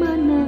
mana